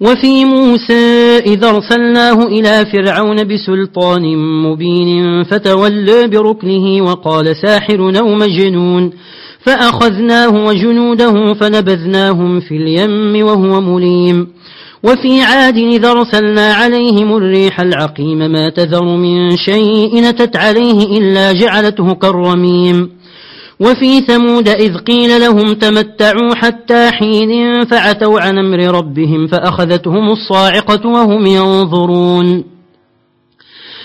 وفي موسى إذا أرسلناه إلى فرعون بسلطان مبين فتولى بركنه وقال ساحر أو مجنون فأخذناه وجنوده فنبذناهم في اليم وهو مليم وفي عاد إذا أرسلنا عليهم الريح العقيم ما تذر من شيء نتت عليه إلا جعلته كالرميم وفي ثمود إذ قيل لهم تمتعوا حتى حين فعتوا عن أمر ربهم فأخذتهم الصاعقة وهم ينظرون.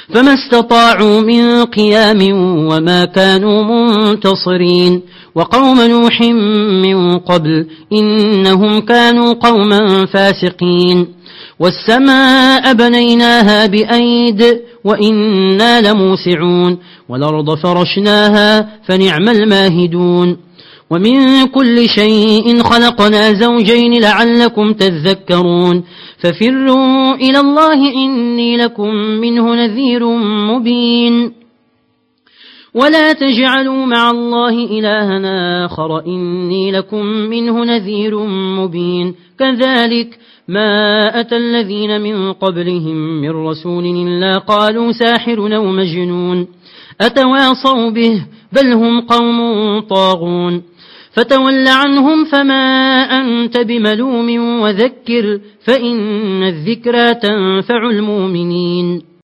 فما استطاعوا من قيام وما كانوا منتصرين. وقوم نوح من قبل إنهم كانوا قوما فاسقين. والسماء بنيناها بأيد وإنا لموسعون. والأرض فرشناها فنعم الماهدون. ومن كل شيء خلقنا زوجين لعلكم تذكرون ففروا إلى الله إني لكم منه نذير مبين ولا تجعلوا مع الله إلهنا آخر إني لكم منه نذير مبين كذلك ما أتى الذين من قبلهم من رسول إلا قالوا ساحر أو مجنون أتواصوا به بل هم قوم طاغون فتول عنهم فما أنت بملوم وذكر فإن الذكرى تنفع المؤمنين.